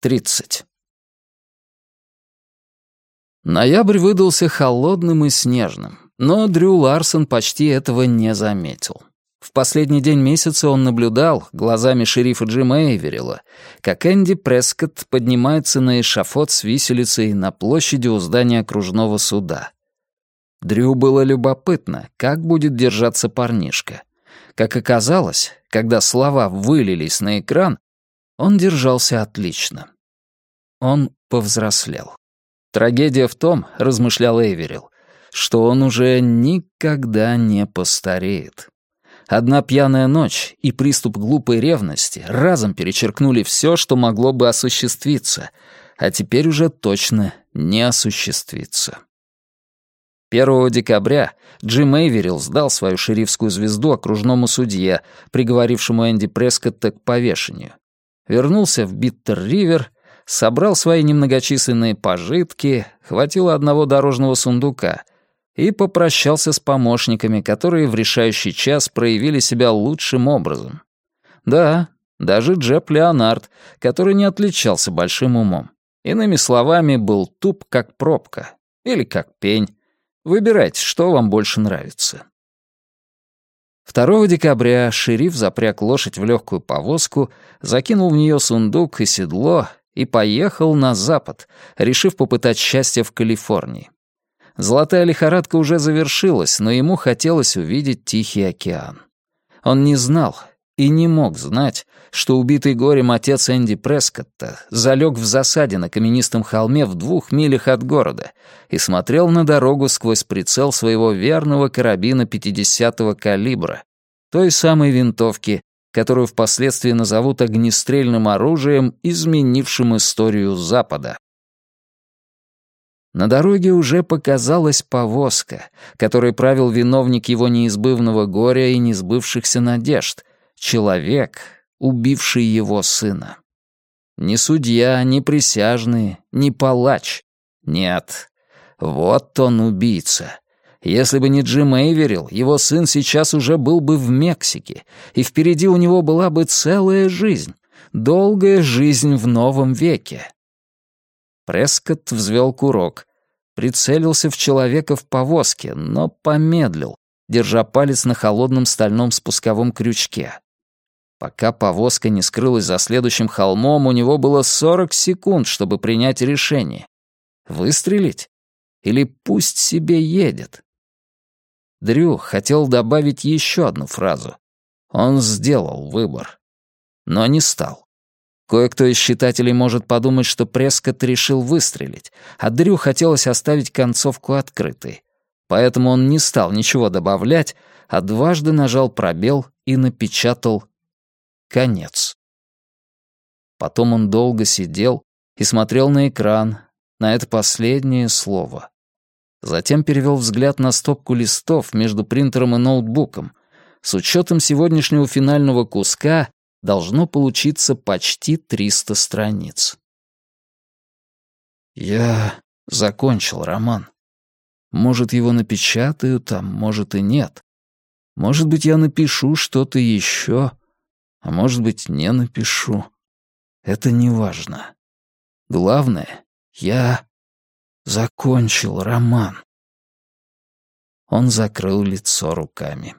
30. Ноябрь выдался холодным и снежным, но Дрю Ларсон почти этого не заметил. В последний день месяца он наблюдал, глазами шерифа Джима Эйверила, как Энди Прескотт поднимается на эшафот с виселицей на площади у здания окружного суда. Дрю было любопытно, как будет держаться парнишка. Как оказалось, когда слова вылились на экран, он держался отлично. Он повзрослел. Трагедия в том, размышлял Эйверил, что он уже никогда не постареет. Одна пьяная ночь и приступ глупой ревности разом перечеркнули все, что могло бы осуществиться, а теперь уже точно не осуществится. 1 декабря Джим Эйверилл сдал свою шерифскую звезду окружному судье, приговорившему Энди Прескотта к повешению вернулся в Биттер-Ривер, собрал свои немногочисленные пожитки, хватило одного дорожного сундука и попрощался с помощниками, которые в решающий час проявили себя лучшим образом. Да, даже Джеб Леонард, который не отличался большим умом. Иными словами, был туп как пробка или как пень. Выбирайте, что вам больше нравится. 2 декабря шериф запряг лошадь в легкую повозку, закинул в нее сундук и седло и поехал на запад, решив попытать счастье в Калифорнии. Золотая лихорадка уже завершилась, но ему хотелось увидеть Тихий океан. Он не знал и не мог знать, что убитый горем отец Энди Прескотта залег в засаде на каменистом холме в двух милях от города и смотрел на дорогу сквозь прицел своего верного карабина 50-го калибра, той самой винтовки, которую впоследствии назовут огнестрельным оружием, изменившим историю Запада. На дороге уже показалась повозка, которой правил виновник его неизбывного горя и несбывшихся надежд, человек, убивший его сына. Ни судья, ни присяжные, ни палач. Нет, вот он убийца. Если бы не Джим Эйверил, его сын сейчас уже был бы в Мексике, и впереди у него была бы целая жизнь, долгая жизнь в новом веке. Прескотт взвел курок, прицелился в человека в повозке, но помедлил, держа палец на холодном стальном спусковом крючке. Пока повозка не скрылась за следующим холмом, у него было 40 секунд, чтобы принять решение. Выстрелить? Или пусть себе едет? Дрю хотел добавить еще одну фразу. Он сделал выбор. Но не стал. Кое-кто из читателей может подумать, что Прескотт решил выстрелить, а Дрю хотелось оставить концовку открытой. Поэтому он не стал ничего добавлять, а дважды нажал пробел и напечатал Конец. Потом он долго сидел и смотрел на экран, на это последнее слово. Затем перевел взгляд на стопку листов между принтером и ноутбуком. С учетом сегодняшнего финального куска должно получиться почти 300 страниц. Я закончил роман. Может, его напечатают, там, может и нет. Может быть, я напишу что-то еще. А может быть, не напишу. Это не важно. Главное, я закончил роман. Он закрыл лицо руками.